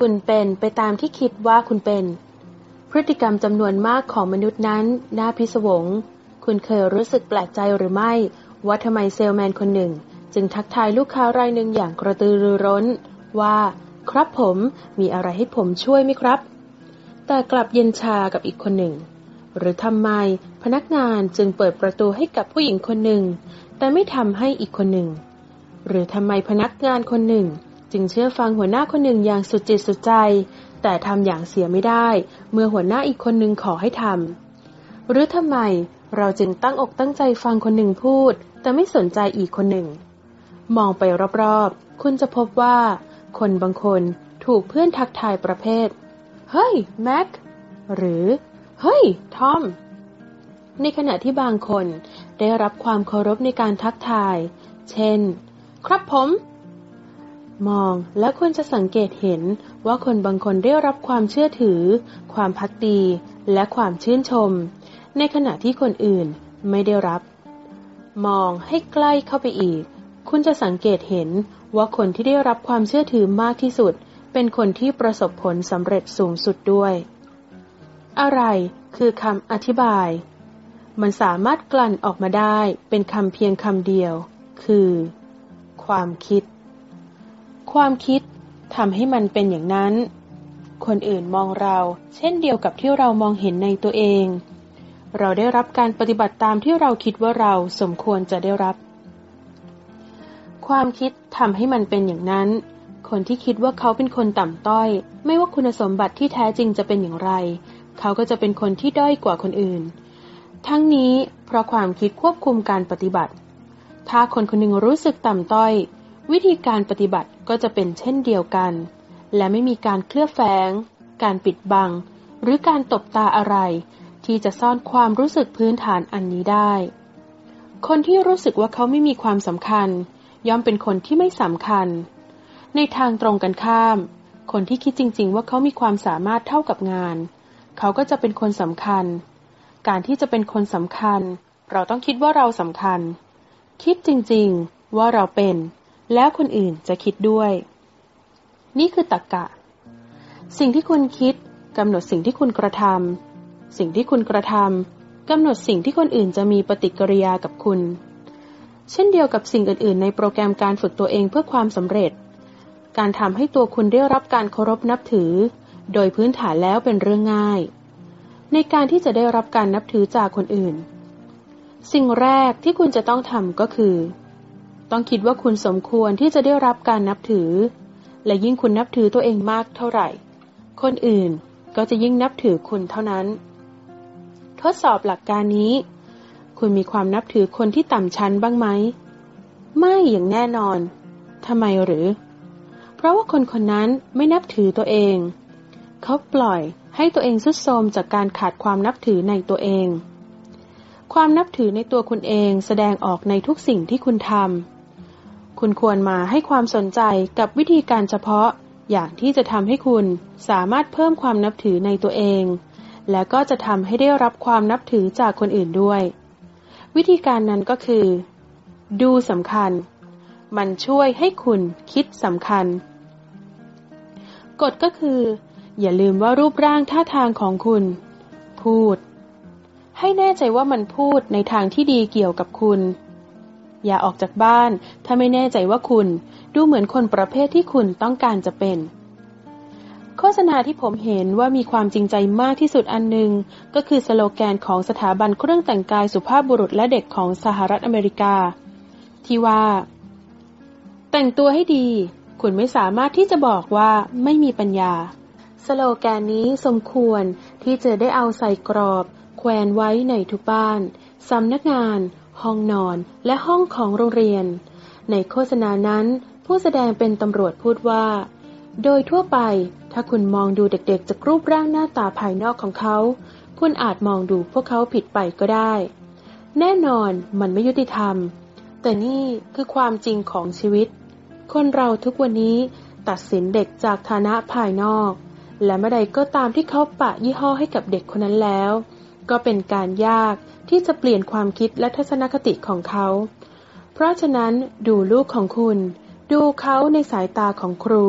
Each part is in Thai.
คุณเป็นไปตามที่คิดว่าคุณเป็น พฤติกรรมจำนวนมากของมนุษย์นั้น น่าพิศวง คุณเคยรู้สึกแปลกใจหรือไม่ ว่าทำไมเซลแมนคนหนึ่ง จึงทักทายลูกค้ารายหนึ่งอย่างกระตือรือร้น ว่า ครับผมมีอะไรให้ผมช่วยไหมครับ แต่กลับเย็นชากับอีกคนหนึ่ง หรือทำไมพนักงานจึงเปิดประตูให้กับผู้หญิงคนหนึ่ง แต่ไม่ทำให้อีกคนหนึ่ง หรือทำไมพนักงานคนหนึ่ง จึงเชื่อฟังหัวหน้าคนหนึ่งอย่างสุดจิตสุดใจ แต่ทำอย่างเสียไม่ได้ เมื่อหัวหน้าอีกคนหนึ่งขอให้ทำหรือทำไมเราจึงตั้งอกตั้งใจฟังคนหนึ่งพูด แต่ไม่สนใจอีกคนหนึ่ง มองไปรอบๆ คุณจะพบว่า คนบางคนถูกเพื่อนทักทายประเภท เฮ้ยแม็ก หรือ เฮ้ยทอม ในขณะที่บางคนได้รับความเคารพในการทักทาย เช่น ครับผม มองและควรจะสังเกตเห็นว่าคนบางคนได้รับความเชื่อถือ ความพักดีและความชื่นชม ในขณะที่คนอื่นไม่ได้รับ มองให้ใกล้เข้าไปอีก คุณจะสังเกตเห็นว่าคนที่ได้รับความเชื่อถือมากที่สุด เป็นคนที่ประสบผลสำเร็จสูงสุดด้วย อะไรคือคำอธิบาย มันสามารถกลั่นออกมาได้เป็นคำเพียงคำเดียว คือ ความคิด ความคิดทำให้มันเป็นอย่างนั้น คนอื่นมองเรา เช่นเดียวกับที่เรามองเห็นในตัวเอง เราได้รับการปฏิบัติตามที่เราคิดว่าเราสมควรจะได้รับ ความคิดทำให้มันเป็นอย่างนั้น คนที่คิดว่าเขาเป็นคนต่ำต้อย ไม่ว่าคุณสมบัติที่แท้จริงจะเป็นอย่างไร เขาก็จะเป็นคนที่ด้อยกว่าคนอื่น ทั้งนี้เพราะความคิดควบคุมการปฏิบัติ ถ้าคนคนหนึ่งรู้สึกต่ำต้อย วิธีการปฏิบัติ ก็จะเป็นเช่นเดียวกัน และไม่มีการเคลือบแฝง การปิดบัง หรือการตบตาอะไร ที่จะซ่อนความรู้สึกพื้นฐานอันนี้ได้ คนที่รู้สึกว่าเขาไม่มีความสำคัญ ย่อมเป็นคนที่ไม่สำคัญ ในทางตรงกันข้าม คนที่คิดจริง ๆ ว่าเขามีความสามารถเท่ากับงาน เขาก็จะเป็นคนสำคัญ การที่จะเป็นคนสำคัญ เราต้องคิดว่าเราสำคัญ คิดจริง ๆ ว่าเราเป็น แล้วคนอื่นจะคิดด้วย นี่คือตรกกะ สิ่งที่คุณคิดกำหนดสิ่งที่คุณกระทำสิ่งที่คุณกระทำกำหนดสิ่งที่คนอื่นจะมีปฏิกิริยากับคุณ เช่นเดียวกับสิ่งอื่น ๆ ในโปรแกรมการฝึกตัวเองเพื่อความสำเร็จ การทำให้ตัวคุณได้รับการเคารพนับถือ โดยพื้นฐานแล้วเป็นเรื่องง่าย ในการที่จะได้รับการนับถือจากคนอื่น สิ่งแรกที่คุณจะต้องทำก็คือ ต้องคิดว่าคุณสมควรที่จะได้รับการนับถือ และยิ่งคุณนับถือตัวเองมากเท่าไหร่ คนอื่นก็จะยิ่งนับถือคุณเท่านั้น ทดสอบหลักการนี้ คุณมีความนับถือคนที่ต่ำชั้นบ้างไหม ไม่อย่างแน่นอนทำไมหรือ เพราะว่าคนคนนั้นไม่นับถือตัวเอง เขาปล่อยให้ตัวเองสุดโทมจากการขาดความนับถือในตัวเอง ความนับถือในตัวคุณเองแสดงออกในทุกสิ่งที่คุณทำ คุณควรมาให้ความสนใจกับวิธีการเฉพาะ อย่างที่จะทำให้คุณสามารถเพิ่มความนับถือในตัวเอง และก็จะทำให้ได้รับความนับถือจากคนอื่นด้วย วิธีการนั้นก็คือ ดูสำคัญ มันช่วยให้คุณคิดสำคัญ กฎก็คือ อย่าลืมว่ารูปร่างท่าทางของคุณ พูด ให้แน่ใจว่ามันพูดในทางที่ดีเกี่ยวกับคุณ อย่าออกจากบ้าน ถ้าไม่แน่ใจว่าคุณ ดูเหมือนคนประเภทที่คุณต้องการจะเป็น โฆษณาที่ผมเห็นว่ามีความจริงใจมากที่สุดอันหนึ่งก็คือสโลแกนของสถาบันเครื่องแต่งกายสุภาพบุรุษและเด็กของสหรัฐอเมริกา ที่ว่า แต่งตัวให้ดี คุณไม่สามารถที่จะบอกว่าไม่มีปัญญา สโลแกนนี้สมควรที่จะได้เอาใส่กรอบ แขวนไว้ในทุกบ้านสำนักงาน ห้องนอนและห้องของโรงเรียน ในโฆษณานั้น ผู้แสดงเป็นตำรวจพูดว่า โดยทั่วไป ถ้าคุณมองดูเด็กๆจากรูปร่างหน้าตาภายนอกของเขา คุณอาจมองดูพวกเขาผิดไปก็ได้ แน่นอนมันไม่ยุติธรรม แต่นี่คือความจริงของชีวิต คนเราทุกวันนี้ตัดสินเด็กจากฐานะภายนอก และเมื่อใดก็ตามที่เขาปะยี่ห้อให้กับเด็กคนนั้นแล้ว ก็เป็นการยาก ที่จะเปลี่ยนความคิดและทัศนคติของเขา เพราะฉะนั้นดูลูกของคุณ ดูเขาในสายตาของครู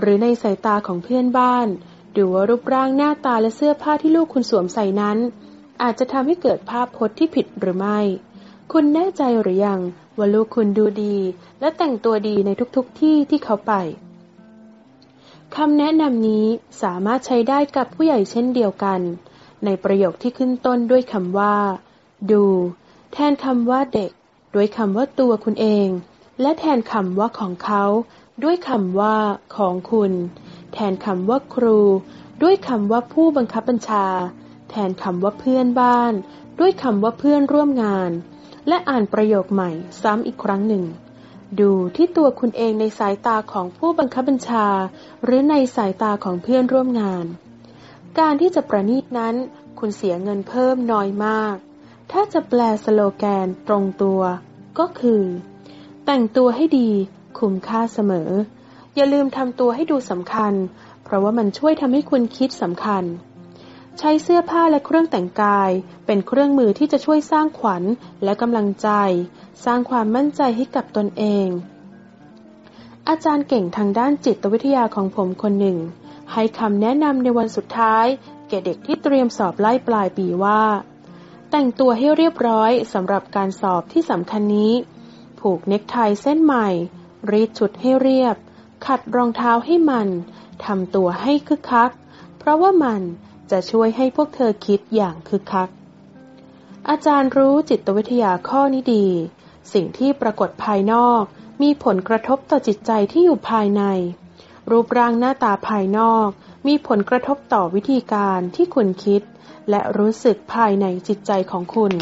หรือในสายตาของเพื่อนบ้าน ดูว่ารูปร่างหน้าตาและเสื้อผ้าที่ลูกคุณสวมใส่นั้น อาจจะทำให้เกิดภาพพจน์ที่ผิดหรือไม่ คุณแน่ใจหรือยังว่าลูกคุณดูดี และแต่งตัวดีในทุกๆทที่ที่เขาไปคำแนะนำนี้สามารถใช้ได้กับผู้ใหญ่เช่นเดียวกัน ในประโยคที่ขึ้นต้นด้วยคำว่า ดู แทนคำว่าเด็ก ด้วยคำว่าตัวคุณเอง และแทนคำว่าของเขา ด้วยคำว่าของคุณ แทนคำว่าครู ด้วยคำว่าผู้บังคับบัญชา แทนคำว่าเพื่อนบ้าน ด้วยคำว่าเพื่อนร่วมงาน และอ่านประโยคใหม่ซ้ำอีกครั้งหนึ่ง ดูที่ตัวคุณเองในสายตาของผู้บังคับบัญชา หรือในสายตาของเพื่อนร่วมงาน การที่จะประนีตนั้น คุณเสียเงินเพิ่มน้อยมาก ถ้าจะแปลสโลแกนตรงตัวก็คือ แต่งตัวให้ดี คุ้มค่าเสมอ อย่าลืมทำตัวให้ดูสำคัญ เพราะว่ามันช่วยทำให้คุณคิดสำคัญ ใช้เสื้อผ้าและเครื่องแต่งกาย เป็นเครื่องมือที่จะช่วยสร้างขวัญและกำลังใจ สร้างความมั่นใจให้กับตนเอง อาจารย์เก่งทางด้านจิตวิทยาของผมคนหนึ่ง ให้คำแนะนำในวันสุดท้าย แก่เด็กที่เตรียมสอบไล่ปลายปีว่า แต่งตัวให้เรียบร้อยสำหรับการสอบที่สำคัญนี้ ผูกเน็คไทเส้นใหม่ รีดชุดให้เรียบ ขัดรองเท้าให้มันทำตัวให้คึกคัก เพราะว่ามันจะช่วยให้พวกเธอคิดอย่างคึกคัก อาจารย์รู้จิตวิทยาข้อนี้ดี สิ่งที่ปรากฏภายนอก มีผลกระทบต่อจิตใจที่อยู่ภายใน รูปร่างหน้าตาภายนอก มีผลกระทบต่อวิธีการที่คุณคิด และรู้สึกภายในจิตใจของคุณ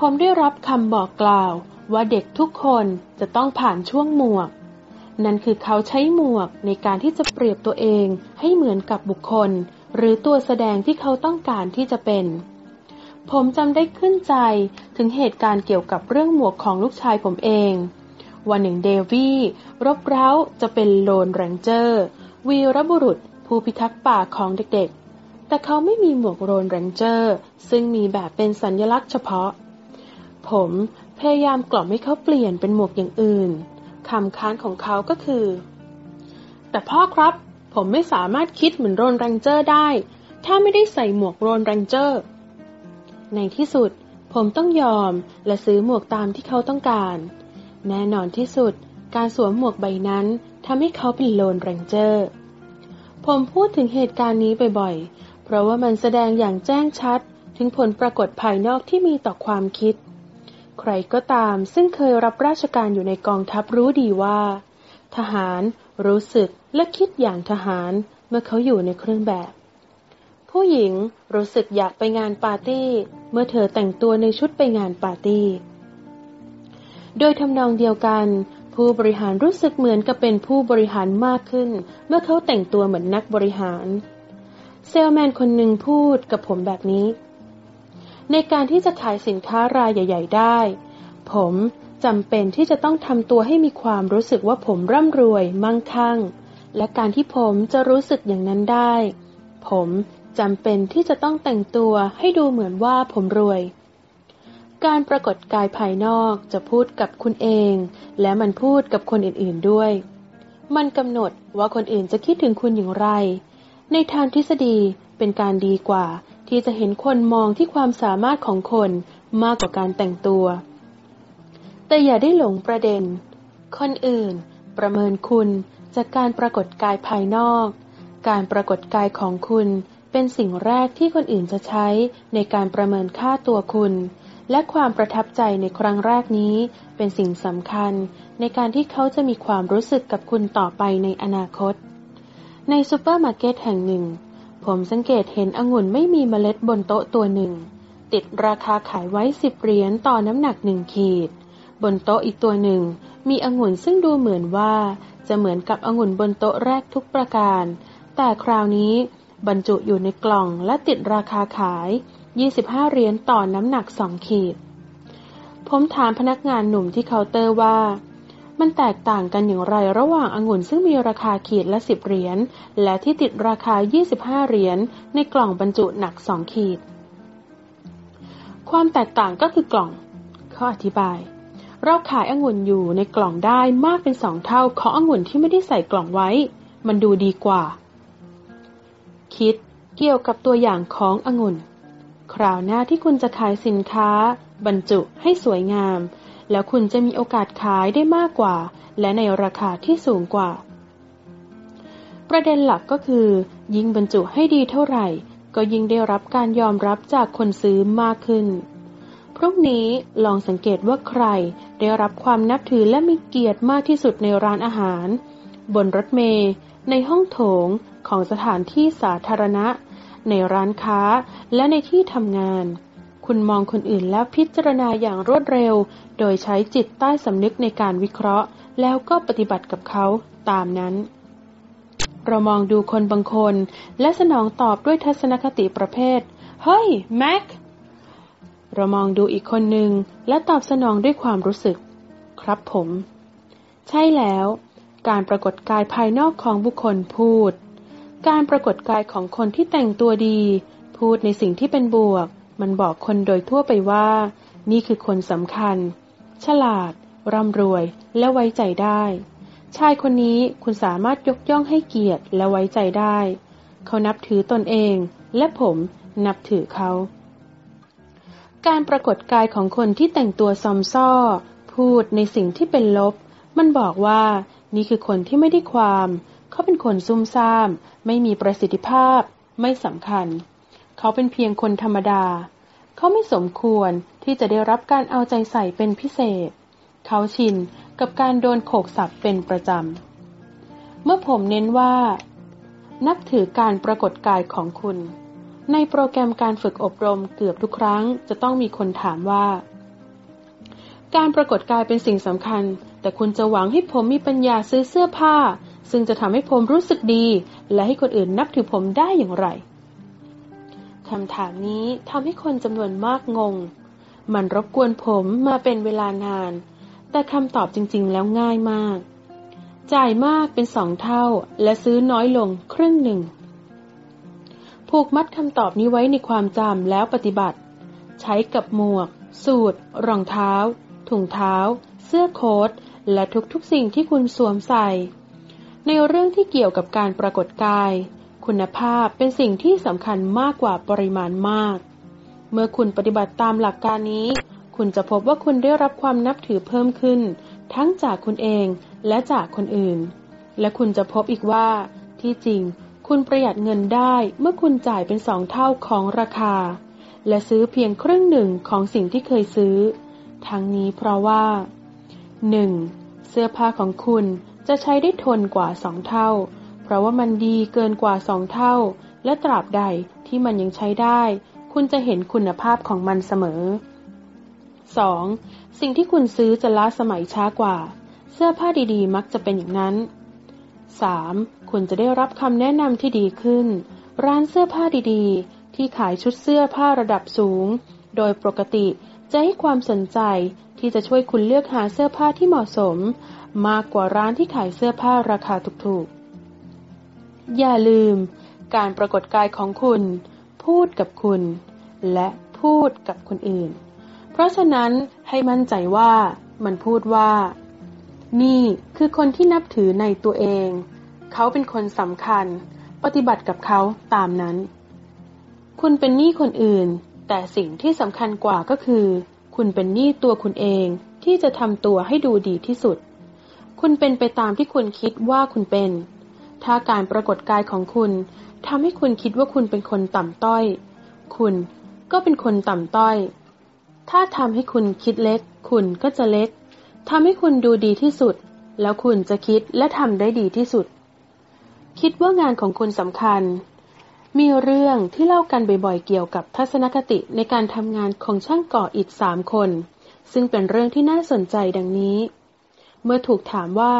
ผมได้รับคำบอกกล่าวว่าเด็กทุกคนจะต้องผ่านช่วงหมวก นั่นคือเขาใช้หมวกในการที่จะเปรียบตัวเองให้เหมือนกับบุคคล หรือตัวแสดงที่เขาต้องการที่จะเป็น ผมจำได้ขึ้นใจถึงเหตุการณ์เกี่ยวกับเรื่องหมวกของลูกชายผมเองวันหนึ่งเดวี่รบเร้าจะเป็น Lone Ranger วีรบุรุษ ผู้พิทักษ์ป่าของเด็กๆ แต่เขาไม่มีหมวก Lone Ranger ซึ่งมีแบบเป็นสัญลักษณ์เฉพาะ ผมพยายามกล่อมให้เขาเปลี่ยนเป็นหมวกอย่างอื่นคำค้านของเขาก็คือ แต่พ่อครับ ผมไม่สามารถคิดเหมือน Lone Ranger ได้ ถ้าไม่ได้ใส่หมวกโรนแรงเจอร์ ในที่สุด ผมต้องยอมและซื้อหมวกตามที่เขาต้องการ แน่นอนที่สุด การสวมหมวกใบนั้น ทำให้เขาเป็นโลนแรงเจอร์ ผมพูดถึงเหตุการณ์นี้บ่อยๆ เพราะว่ามันแสดงอย่างแจ้งชัด ถึงผลปรากฏภายนอกที่มีต่อความคิด ใครก็ตามซึ่งเคยรับราชการอยู่ในกองทัพรู้ดีว่า ทหารรู้สึกและคิดอย่างทหารเมื่อเขาอยู่ในเครื่องแบบ ผู้หญิงรู้สึกอยากไปงานปาร์ตี้ เมื่อเธอแต่งตัวในชุดไปงานปาร์ตี้ โดยทำนองเดียวกัน ผู้บริหารรู้สึกเหมือนกับเป็นผู้บริหารมากขึ้น เมื่อเขาแต่งตัวเหมือนนักบริหาร เซลแมนคนหนึ่งพูดกับผมแบบนี้ ในการที่จะขายสินค้ารายใหญ่ ๆ ได้ ผมจำเป็นที่จะต้องทำตัวให้มีความรู้สึกว่าผมร่ำรวยมั่งคั่ง และการที่ผมจะรู้สึกอย่างนั้นได้ ผมจำเป็นที่จะต้องแต่งตัวให้ดูเหมือนว่าผมรวย การปรากฏกายภายนอกจะพูดกับคุณเอง และมันพูดกับคนอื่นๆด้วย มันกำหนดว่าคนอื่นจะคิดถึงคุณอย่างไร ในทางทฤษฎีเป็นการดีกว่า ที่จะเห็นคนมองที่ความสามารถของคนมากกว่าการแต่งตัว แต่อย่าได้หลงประเด็น คนอื่นประเมินคุณจากการปรากฏกายภายนอก การปรากฏกายของคุณเป็นสิ่งแรกที่คนอื่นจะใช้ในการประเมินค่าตัวคุณ และความประทับใจในครั้งแรกนี้เป็นสิ่งสำคัญ ในการที่เขาจะมีความรู้สึกกับคุณต่อไปในอนาคต ในซูเปอร์มาร์เก็ตแห่งหนึ่ง ผมสังเกตเห็นองุ่นไม่มีเมล็ดบนโต๊ะตัวหนึ่ง ติดราคาขายไว้สิบเหรียญต่อน้ำหนักหนึ่งขีด บนโต๊ะอีกตัวหนึ่ง มีองุ่นซึ่งดูเหมือนว่า จะเหมือนกับองุ่นบนโต๊ะแรกทุกประการ แต่คราวนี้บรรจุอยู่ในกล่องและติดราคาขาย 25 เหรียญต่อน้ำหนักสองขีด ผมถามพนักงานหนุ่มที่เคาน์เตอร์ว่า มันแตกต่างกันอย่างไรระหว่างองุ่นซึ่งมีราคาขีดละสิบเหรียญและที่ติดราคา 25 เหรียญในกล่องบรรจุหนักสองขีด ความแตกต่างก็คือกล่อง เข้ออธิบาย เราขายองุ่นอยู่ในกล่องได้มากเป็นสองเท่าขององุ่นที่ไม่ได้ใส่กล่องไว้ มันดูดีกว่า คิดเกี่ยวกับตัวอย่างขององุ่น คราวหน้าที่คุณจะขายสินค้า บรรจุให้สวยงาม แล้วคุณจะมีโอกาสขายได้มากกว่า และในราคาที่สูงกว่า ประเด็นหลักก็คือ ยิ่งบรรจุให้ดีเท่าไหร่ ก็ยิ่งได้รับการยอมรับจากคนซื้อมากขึ้น พรุ่งนี้ลองสังเกตว่าใคร ได้รับความนับถือและมีเกียรติมากที่สุดในร้านอาหาร บนรถเมล์ในห้องโถงของสถานที่สาธารณะ ในร้านค้า และในที่ทำงาน คุณมองคนอื่นแล้วพิจารณาอย่างรวดเร็ว โดยใช้จิตใต้สำนึกในการวิเคราะห์ แล้วก็ปฏิบัติกับเขาตามนั้น เรามองดูคนบางคน และสนองตอบด้วยทัศนคติประเภท เฮ้ย แม็ก เรามองดูอีกคนหนึ่งและตอบสนองด้วยความรู้สึก ครับผม ใช่แล้วการปรากฏกายภายนอกของบุคคลพูด การปรากฏกายของคนที่แต่งตัวดี พูดในสิ่งที่เป็นบวก มันบอกคนโดยทั่วไปว่า นี่คือคนสำคัญ ฉลาด ร่ำรวย และไว้ใจได้ ชายคนนี้คุณสามารถยกย่องให้เกียรติและไว้ใจได้ เขานับถือตนเอง และผมนับถือเขา การปรากฏกายของคนที่แต่งตัวซอมซ่อ พูดในสิ่งที่เป็นลบ มันบอกว่า นี่คือคนที่ไม่ได้ความ เขาเป็นคนซุ่มซ่าม ไม่มีประสิทธิภาพ ไม่สำคัญ เขาเป็นเพียงคนธรรมดา เขาไม่สมควรที่จะได้รับการเอาใจใส่เป็นพิเศษ เขาชินกับการโดนโขกสับเป็นประจำ เมื่อผมเน้นว่า นับถือการปรากฏกายของคุณ ในโปรแกรมการฝึกอบรมเกือบทุกครั้ง จะต้องมีคนถามว่า การปรากฏกายเป็นสิ่งสำคัญ แต่คุณจะหวังให้ผมมีปัญญาซื้อเสื้อผ้า ซึ่งจะทำให้ผมรู้สึกดี และให้คนอื่นนับถือผมได้อย่างไรคำถามนี้ทำให้คนจำนวนมากงง มันรบกวนผมมาเป็นเวลานาน แต่คำตอบจริงๆ แล้วง่ายมาก จ่ายมากเป็นสองเท่าและซื้อน้อยลงครึ่งหนึ่ง ผูกมัดคำตอบนี้ไว้ในความจำแล้วปฏิบัติ ใช้กับหมวก สูทรองเท้า ถุงเท้า เสื้อโค้ท และทุกๆสิ่งที่คุณสวมใส่ ในเรื่องที่เกี่ยวกับการปรากฏกาย คุณภาพเป็นสิ่งที่สำคัญมากกว่าปริมาณมาก เมื่อคุณปฏิบัติตามหลักการนี้ คุณจะพบว่าคุณได้รับความนับถือเพิ่มขึ้น ทั้งจากคุณเองและจากคนอื่น และคุณจะพบอีกว่า ที่จริง คุณประหยัดเงินได้เมื่อคุณจ่ายเป็นสองเท่าของราคา และซื้อเพียงครึ่งหนึ่งของสิ่งที่เคยซื้อ ทั้งนี้เพราะว่า 1. เสื้อผ้าของคุณ จะใช้ได้ทนกว่าสองเท่า เพราะว่ามันดีเกินกว่าสองเท่า และตราบใดที่มันยังใช้ได้ คุณจะเห็นคุณภาพของมันเสมอ 2. สิ่งที่คุณซื้อจะล้าสมัยช้ากว่า เสื้อผ้าดีๆ มักจะเป็นอย่างนั้น 3. คุณจะได้รับคำแนะนำที่ดีขึ้น ร้านเสื้อผ้าดีๆ ที่ขายชุดเสื้อผ้าระดับสูง โดยปกติจะให้ความสนใจที่จะช่วยคุณเลือกหาเสื้อผ้าที่เหมาะสม มากกว่าร้านที่ขายเสื้อผ้าราคาถูกๆ อย่าลืมการปรากฏกายของคุณ พูดกับคุณ และพูดกับคนอื่น เพราะฉะนั้นให้มั่นใจว่ามันพูดว่า นี่คือคนที่นับถือในตัวเอง เขาเป็นคนสำคัญ ปฏิบัติกับเขาตามนั้น คุณเป็นหนี้คนอื่น แต่สิ่งที่สำคัญกว่าก็คือ คุณเป็นหนี้ตัวคุณเองที่จะทำตัวให้ดูดีที่สุด คุณเป็นไปตามที่คุณคิดว่าคุณเป็น ถ้าการปรากฏกายของคุณทำให้คุณคิดว่าคุณเป็นคนต่ำต้อย คุณก็เป็นคนต่ำต้อย ถ้าทำให้คุณคิดเล็ก คุณก็จะเล็กทำให้คุณดูดีที่สุด แล้วคุณจะคิดและทำได้ดีที่สุด คิดว่างานของคุณสำคัญ มีเรื่องที่เล่ากันบ่อยๆเกี่ยวกับทัศนคติในการทำงานของช่างก่ออิฐสามคน ซึ่งเป็นเรื่องที่น่าสนใจดังนี้ เมื่อถูกถามว่า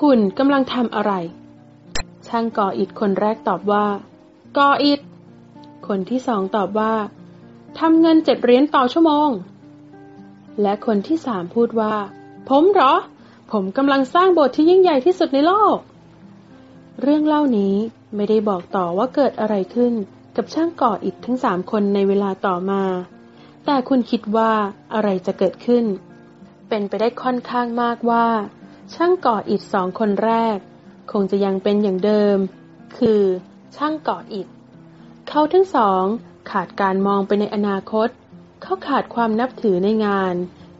คุณกำลังทำอะไร ช่างก่ออิฐคนแรกตอบว่า ก่ออิฐคนที่สองตอบว่าทำเงินเจ็ดเหรียญต่อชั่วโมง และคนที่สามพูดว่า ผมเหรอ ผมกำลังสร้างโบสถ์ที่ยิ่งใหญ่ที่สุดในโลก เรื่องเล่านี้ไม่ได้บอกต่อว่าเกิดอะไรขึ้นกับช่างก่ออิฐทั้งสามคนในเวลาต่อมา แต่คุณคิดว่าอะไรจะเกิดขึ้น เป็นไปได้ค่อนข้างมากว่า ช่างก่ออิฐสองคนแรก คงจะยังเป็นอย่างเดิม คือ ช่างก่ออิฐ เขาทั้งสองขาดการมองไปในอนาคต เขาขาดความนับถือในงาน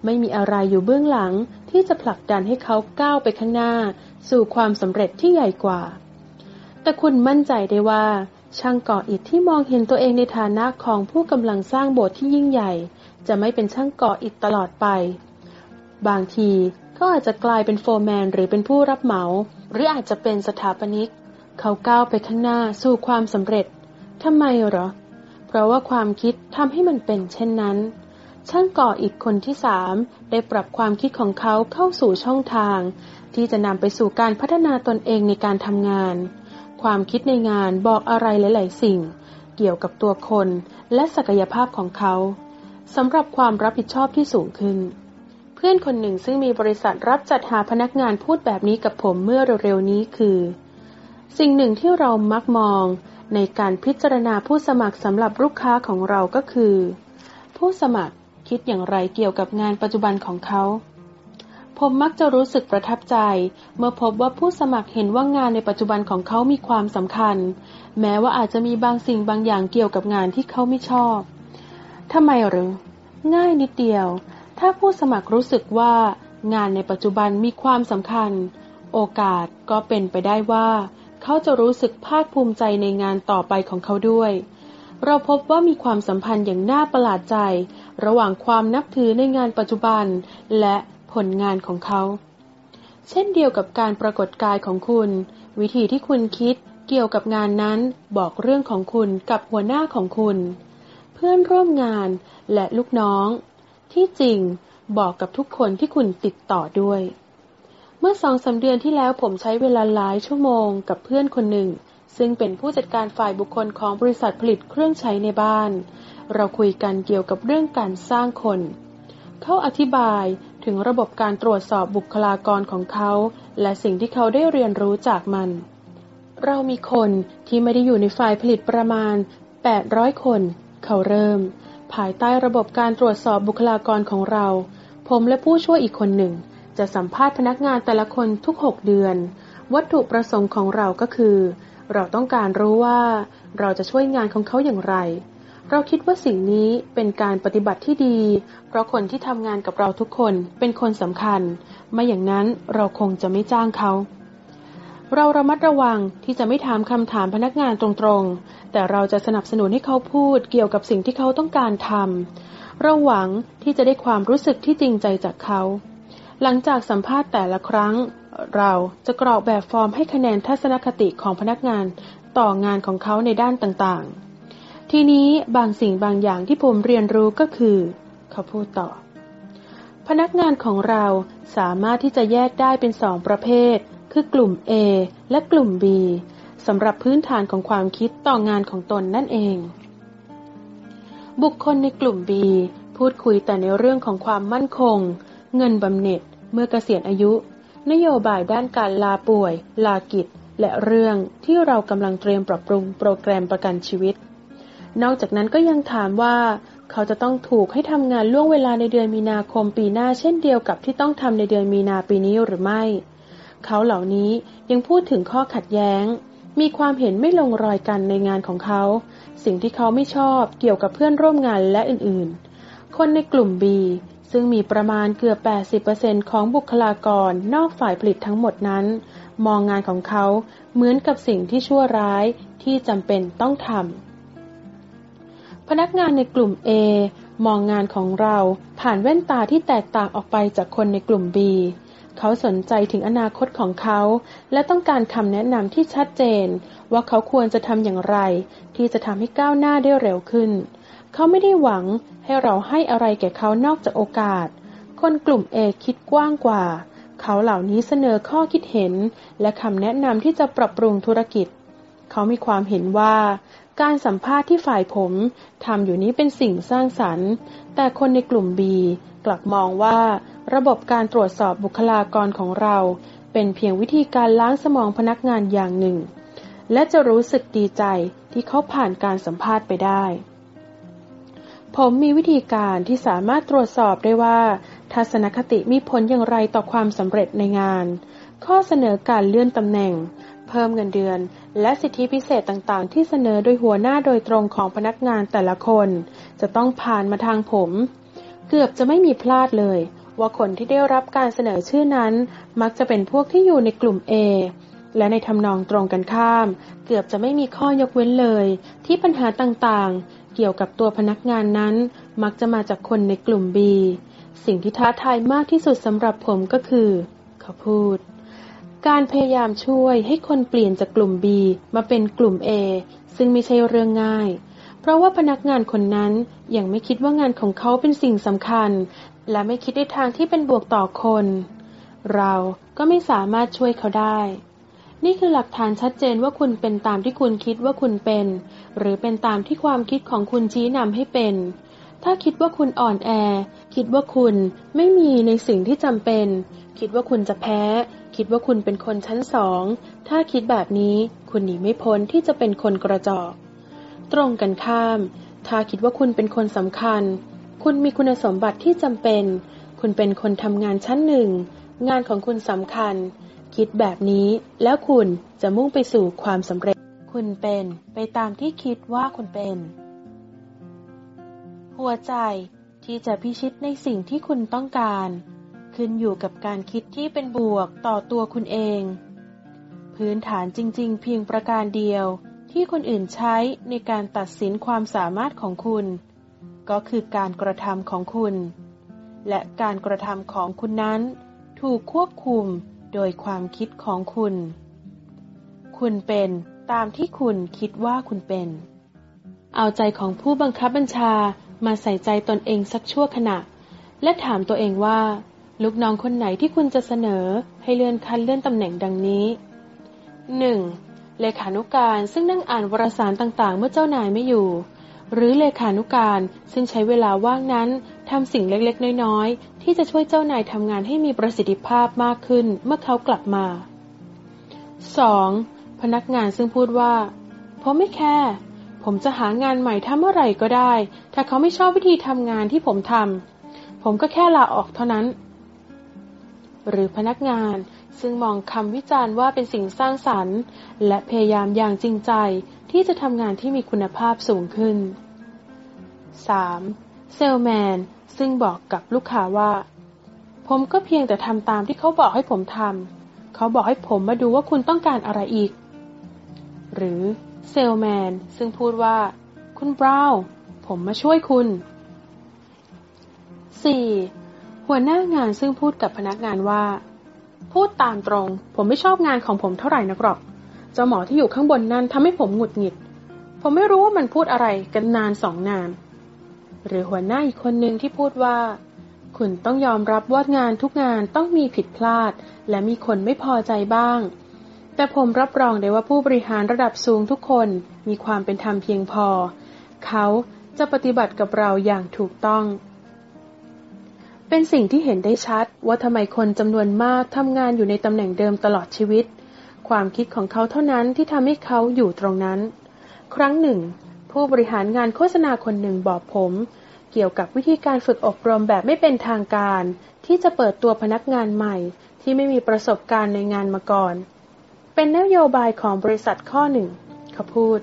ไม่มีอะไรอยู่เบื้องหลังที่จะผลักดันให้เขาก้าวไปข้างหน้า สู่ความสำเร็จที่ใหญ่กว่า แต่คุณมั่นใจได้ว่า ช่างก่ออิฐที่มองเห็นตัวเองในฐานะของผู้กำลังสร้างโบสถ์ที่ยิ่งใหญ่ จะไม่เป็นช่างก่ออิฐตลอดไป บางทีเขาอาจจะกลายเป็นโฟร์แมนหรือเป็นผู้รับเหมา หรืออาจจะเป็นสถาปนิก เขาก้าวไปข้างหน้าสู่ความสำเร็จทำไมเหรอ เพราะว่าความคิดทำให้มันเป็นเช่นนั้น ช่างก่ออิฐคนที่สามได้ปรับความคิดของเขาเข้าสู่ช่องทาง ที่จะนำไปสู่การพัฒนาตนเองในการทำงาน ความคิดในงานบอกอะไรหลาย ๆ สิ่ง เกี่ยวกับตัวคนและศักยภาพของเขาสำหรับความรับผิดชอบที่สูงขึ้น พื่อนคนหนึ่งซึ่งมีบริษัทรับจัดหาพนักงานพูดแบบนี้กับผมเมื่อเร็วๆนี้คือ สิ่งหนึ่งที่เรามักมองในการพิจารณาผู้สมัครสำหรับลูกค้าของเราก็คือ ผู้สมัครคิดอย่างไรเกี่ยวกับงานปัจจุบันของเขา ผมมักจะรู้สึกประทับใจ เมื่อพบว่าผู้สมัครเห็นว่างานในปัจจุบันของเขามีความสำคัญ แม้ว่าอาจจะมีบางสิ่งบางอย่างเกี่ยวกับงานที่เขาไม่ชอบทำไมหรือ ง่ายนิดเดียว ถ้าผู้สมัครรู้สึกว่างานในปัจจุบันมีความสำคัญ โอกาสก็เป็นไปได้ว่า เขาจะรู้สึกภาคภูมิใจในงานต่อไปของเขาด้วย เราพบว่ามีความสัมพันธ์อย่างน่าประหลาดใจ ระหว่างความนับถือในงานปัจจุบัน และผลงานของเขา เช่นเดียวกับการปรากฏกายของคุณ วิธีที่คุณคิดเกี่ยวกับงานนั้นบอกเรื่องของคุณกับหัวหน้าของคุณ เพื่อนร่วมงานและลูกน้อง ที่จริงบอกกับทุกคนที่คุณติดต่อด้วย เมื่อสองสาเดือนที่แล้วผมใช้เวลาหลายชั่วโมงกับเพื่อนคนหนึ่ง ซึ่งเป็นผู้จัดการฝ่ายบุคคลของบริษัทผลิตเครื่องใช้ในบ้าน เราคุยกันเกี่ยวกับเรื่องการสร้างคน เขาอธิบายถึงระบบการตรวจสอบบุคลากรของเขา และสิ่งที่เขาได้เรียนรู้จากมัน เรามีคนที่ไม่ได้อยู่ในฝ่ายผลิตประมาณ 800 คน เขาเริ่ม ภายใต้ระบบการตรวจสอบบุคลากรของเรา ผมและผู้ช่วยอีกคนหนึ่ง จะสัมภาษณ์พนักงานแต่ละคนทุก 6 เดือน วัตถุประสงค์ของเราก็คือ เราต้องการรู้ว่า เราจะช่วยงานของเขาอย่างไร เราคิดว่าสิ่งนี้เป็นการปฏิบัติที่ดี เพราะคนที่ทำงานกับเราทุกคนเป็นคนสำคัญ ไม่อย่างนั้นเราคงจะไม่จ้างเขา เราระมัดระวังที่จะไม่ถามคำถามพนักงานตรงๆ แต่เราจะสนับสนุนให้เขาพูดเกี่ยวกับสิ่งที่เขาต้องการทำเราหวังที่จะได้ความรู้สึกที่จริงใจจากเขา หลังจากสัมภาษณ์แต่ละครั้ง เราจะกรอกแบบฟอร์มให้คะแนนทัศนคติของพนักงานต่องานของเขาในด้านต่างๆ ทีนี้บางสิ่งบางอย่างที่ผมเรียนรู้ก็คือ เขาพูดต่อ พนักงานของเราสามารถที่จะแยกได้เป็นสองประเภท คือกลุ่ม A และกลุ่ม B สำหรับพื้นฐานของความคิดต่องานของตนนั่นเอง บุคคลในกลุ่ม B พูดคุยแต่ในเรื่องของความมั่นคง เงินบำเหน็จ เมื่อเกษียณอายุ นโยบายด้านการลาป่วย ลากิจ และเรื่องที่เรากำลังเตรียมปรับปรุงโปรแกรมประกันชีวิต นอกจากนั้นก็ยังถามว่าเขาจะต้องถูกให้ทำงานล่วงเวลาในเดือนมีนาคมปีหน้าเช่นเดียวกับที่ต้องทำในเดือนมีนาปีนี้หรือไม่ เขาเหล่านี้ยังพูดถึงข้อขัดแย้ง มีความเห็นไม่ลงรอยกันในงานของเขา สิ่งที่เขาไม่ชอบเกี่ยวกับเพื่อนร่วมงานและอื่นๆ คนในกลุ่ม B ซึ่งมีประมาณเกือบ 80%ของบุคลากรนอกฝ่ายผลิตทั้งหมดนั้น มองงานของเขาเหมือนกับสิ่งที่ชั่วร้ายที่จำเป็นต้องทำ พนักงานในกลุ่ม A มองงานของเราผ่านแว่นตาที่แตกต่างออกไปจากคนในกลุ่ม B เขาสนใจถึงอนาคตของเขา และต้องการคำแนะนำที่ชัดเจน ว่าเขาควรจะทำอย่างไร ที่จะทำให้ก้าวหน้าได้เร็วขึ้น เขาไม่ได้หวังให้เราให้อะไรแก่เขานอกจากโอกาส คนกลุ่มเอคิดกว้างกว่า เขาเหล่านี้เสนอข้อคิดเห็น และคำแนะนำที่จะปรับปรุงธุรกิจ เขามีความเห็นว่า การสัมภาษณ์ที่ฝ่ายผมทำอยู่นี้เป็นสิ่งสร้างสรรค์ แต่คนในกลุ่มบีกลับมองว่าระบบการตรวจสอบบุคลากรของเรา เป็นเพียงวิธีการล้างสมองพนักงานอย่างหนึ่ง และจะรู้สึกดีใจที่เขาผ่านการสัมภาษณ์ไปได้ ผมมีวิธีการที่สามารถตรวจสอบได้ว่า ทัศนคติมีผลอย่างไรต่อความสำเร็จในงาน ข้อเสนอการเลื่อนตำแหน่ง เพิ่มเงินเดือน และสิทธิพิเศษต่างๆ ที่เสนอโดยหัวหน้าโดยตรงของพนักงานแต่ละคน จะต้องผ่านมาทางผม เกือบจะไม่มีพลาดเลย ว่าคนที่ได้รับการเสนอชื่อนั้น มักจะเป็นพวกที่อยู่ในกลุ่ม A และในทำนองตรงกันข้าม เกือบจะไม่มีข้อยกเว้นเลย ที่ปัญหาต่างๆ เกี่ยวกับตัวพนักงานนั้น มักจะมาจากคนในกลุ่ม B สิ่งที่ท้าทายมากที่สุดสำหรับผมก็คือ เขาพูด การพยายามช่วยให้คนเปลี่ยนจากกลุ่ม B มาเป็นกลุ่ม A ซึ่งไม่ใช่เรื่องง่าย เพราะว่าพนักงานคนนั้นยังไม่คิดว่างานของเขาเป็นสิ่งสำคัญ และไม่คิดในทางที่เป็นบวกต่อคน เราก็ไม่สามารถช่วยเขาได้ นี่คือหลักฐานชัดเจนว่าคุณเป็นตามที่คุณคิดว่าคุณเป็น หรือเป็นตามที่ความคิดของคุณชี้นำให้เป็น ถ้าคิดว่าคุณอ่อนแอ คิดว่าคุณไม่มีในสิ่งที่จำเป็น คิดว่าคุณจะแพ้ คิดว่าคุณเป็นคนชั้นสอง ถ้าคิดแบบนี้คุณหนีไม่พ้นที่จะเป็นคนกระจอก ตรงกันข้าม ถ้าคิดว่าคุณเป็นคนสำคัญ คุณมีคุณสมบัติที่จำเป็น คุณเป็นคนทำงานชั้นหนึ่ง งานของคุณสำคัญ คิดแบบนี้แล้วคุณจะมุ่งไปสู่ความสำเร็จ คุณเป็นไปตามที่คิดว่าคุณเป็น หัวใจที่จะพิชิตในสิ่งที่คุณต้องการ ขึ้นอยู่กับการคิดที่เป็นบวกต่อตัวคุณเอง พื้นฐานจริงๆ เพียงประการเดียวที่คนอื่นใช้ในการตัดสินความสามารถของคุณ ก็คือการกระทำของคุณ และการกระทำของคุณนั้น ถูกควบคุมโดยความคิดของคุณ คุณเป็นตามที่คุณคิดว่าคุณเป็น เอาใจของผู้บังคับบัญชามาใส่ใจตนเองสักชั่วขณะ และถามตัวเองว่า ลูกน้องคนไหนที่คุณจะเสนอให้เลื่อนขั้นเลื่อนตำแหน่งดังนี้ 1. เลขานุการซึ่งนั่งอ่านวารสารต่างๆ เมื่อเจ้านายไม่อยู่ หรือเลขานุการซึ่งใช้เวลาว่างนั้นทำสิ่งเล็กๆ น้อยๆ ที่จะช่วยเจ้านายทำงานให้มีประสิทธิภาพมากขึ้นเมื่อเขากลับมา 2. พนักงานซึ่งพูดว่า ผมไม่แคร์ผมจะหางานใหม่ทำเมื่อไหร่ก็ได้ ถ้าเขาไม่ชอบวิธีทำงานที่ผมทำผมก็แค่ลาออกเท่านั้น หรือพนักงาน ซึ่งมองคำวิจารณ์ว่าเป็นสิ่งสร้างสรรค์ และพยายามอย่างจริงใจที่จะทำงานที่มีคุณภาพสูงขึ้น 3. เซลแมน ซึ่งบอกกับลูกค้าว่า ผมก็เพียงแต่ทำตามที่เขาบอกให้ผมทำเขาบอกให้ผมมาดูว่าคุณต้องการอะไรอีก หรือเซลแมน ซึ่งพูดว่า คุณบราวน์ผมมาช่วยคุณ 4. หัวหน้างานซึ่งพูดกับพนักงานว่า พูดตามตรง ผมไม่ชอบงานของผมเท่าไหร่นักหรอก เจ้าหมอที่อยู่ข้างบนนั้นทำให้ผมหงุดหงิด ผมไม่รู้ว่ามันพูดอะไรกันนานสองนาน หรือหัวหน้าอีกคนหนึ่งที่พูดว่า คุณต้องยอมรับว่างานทุกงานต้องมีผิดพลาด และมีคนไม่พอใจบ้าง แต่ผมรับรองได้ว่าผู้บริหารระดับสูงทุกคนมีความเป็นธรรมเพียงพอ เขาจะปฏิบัติกับเราอย่างถูกต้อง เป็นสิ่งที่เห็นได้ชัดว่าทำไมคนจำนวนมากทำงานอยู่ในตำแหน่งเดิมตลอดชีวิต ความคิดของเขาเท่านั้นที่ทำให้เขาอยู่ตรงนั้น ครั้งหนึ่ง ผู้บริหารงานโฆษณาคนหนึ่งบอกผม เกี่ยวกับวิธีการฝึกอบรมแบบไม่เป็นทางการ ที่จะเปิดตัวพนักงานใหม่ ที่ไม่มีประสบการณ์ในงานมาก่อน เป็นนโยบายของบริษัทข้อหนึ่งเขาพูด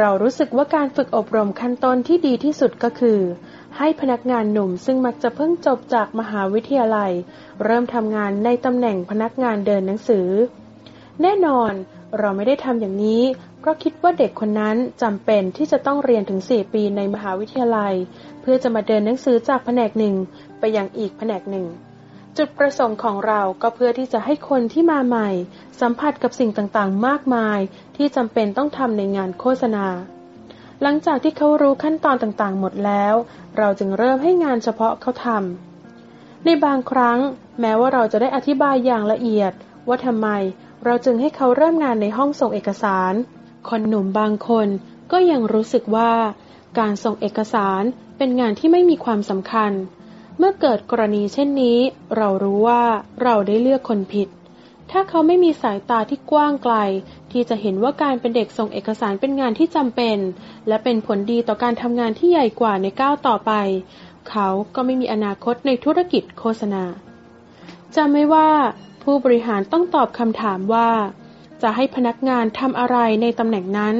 เรารู้สึกว่าการฝึกอบรมขั้นต้นที่ดีที่สุดก็คือ ให้พนักงานหนุ่มซึ่งมักจะเพิ่งจบจากมหาวิทยาลัย เริ่มทำงานในตำแหน่งพนักงานเดินหนังสือ แน่นอนเราไม่ได้ทำอย่างนี้ เพราะคิดว่าเด็กคนนั้นจำเป็นที่จะต้องเรียนถึง 4 ปีในมหาวิทยาลัย เพื่อจะมาเดินหนังสือจากแผนกหนึ่งไปยังอีกแผนกหนึ่ง จุดประสงค์ของเราก็เพื่อที่จะให้คนที่มาใหม่ สัมผัสกับสิ่งต่างๆ มากมาย ที่จำเป็นต้องทำในงานโฆษณา หลังจากที่เขารู้ขั้นตอนต่างๆ หมดแล้ว เราจึงเริ่มให้งานเฉพาะเขาทำในบางครั้ง แม้ว่าเราจะได้อธิบายอย่างละเอียด ว่าทำไมเราจึงให้เขาเริ่มงานในห้องส่งเอกสาร คนหนุ่มบางคนก็ยังรู้สึกว่า การส่งเอกสารเป็นงานที่ไม่มีความสำคัญ เมื่อเกิดกรณีเช่นนี้ เรารู้ว่าเราได้เลือกคนผิด ถ้าเขาไม่มีสายตาที่กว้างไกล ที่จะเห็นว่าการเป็นเด็กส่งเอกสารเป็นงานที่จำเป็น และเป็นผลดีต่อการทำงานที่ใหญ่กว่าในก้าวต่อไป เขาก็ไม่มีอนาคตในธุรกิจโฆษณาจำไม่ว่า ผู้บริหารต้องตอบคำถามว่า จะให้พนักงานทำอะไรในตำแหน่งนั้น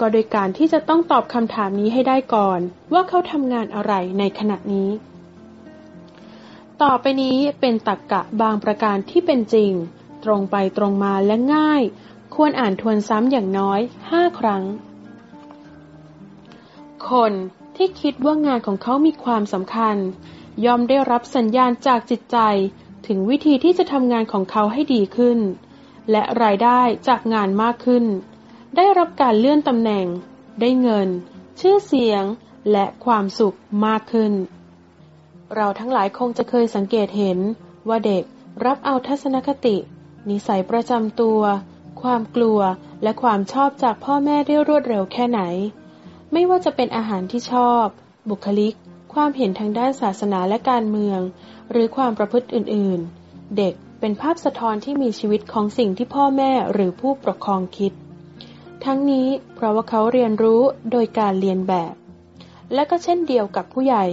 ก็โดยการที่จะต้องตอบคำถามนี้ให้ได้ก่อน ว่าเขาทำงานอะไรในขณะนี้ ต่อไปนี้เป็นตรกกะบางประการที่เป็นจริง ตรงไปตรงมาและง่าย ควรอ่านทวนซ้ำอย่างน้อยห้าครั้ง คนที่คิดว่างานของเขามีความสำคัญ ยอมได้รับสัญญาณจากจิตใจ ถึงวิธีที่จะทำงานของเขาให้ดีขึ้น และรายได้จากงานมากขึ้น ได้รับการเลื่อนตำแหน่ง ได้เงิน ชื่อเสียง และความสุขมากขึ้น เราทั้งหลายคงจะเคยสังเกตเห็นว่าเด็กรับเอาทัศนคติ นิสัยประจำตัว ความกลัวและความชอบจากพ่อแม่ได้รวดเร็วแค่ไหน ไม่ว่าจะเป็นอาหารที่ชอบ บุคลิก ความเห็นทางด้านศาสนาและการเมือง หรือความประพฤติอื่น ๆ เด็กเป็นภาพสะท้อนที่มีชีวิตของสิ่งที่พ่อแม่หรือผู้ปกครองคิด ทั้งนี้เพราะว่าเขาเรียนรู้โดยการเรียนแบบ และก็เช่นเดียวกับผู้ใหญ่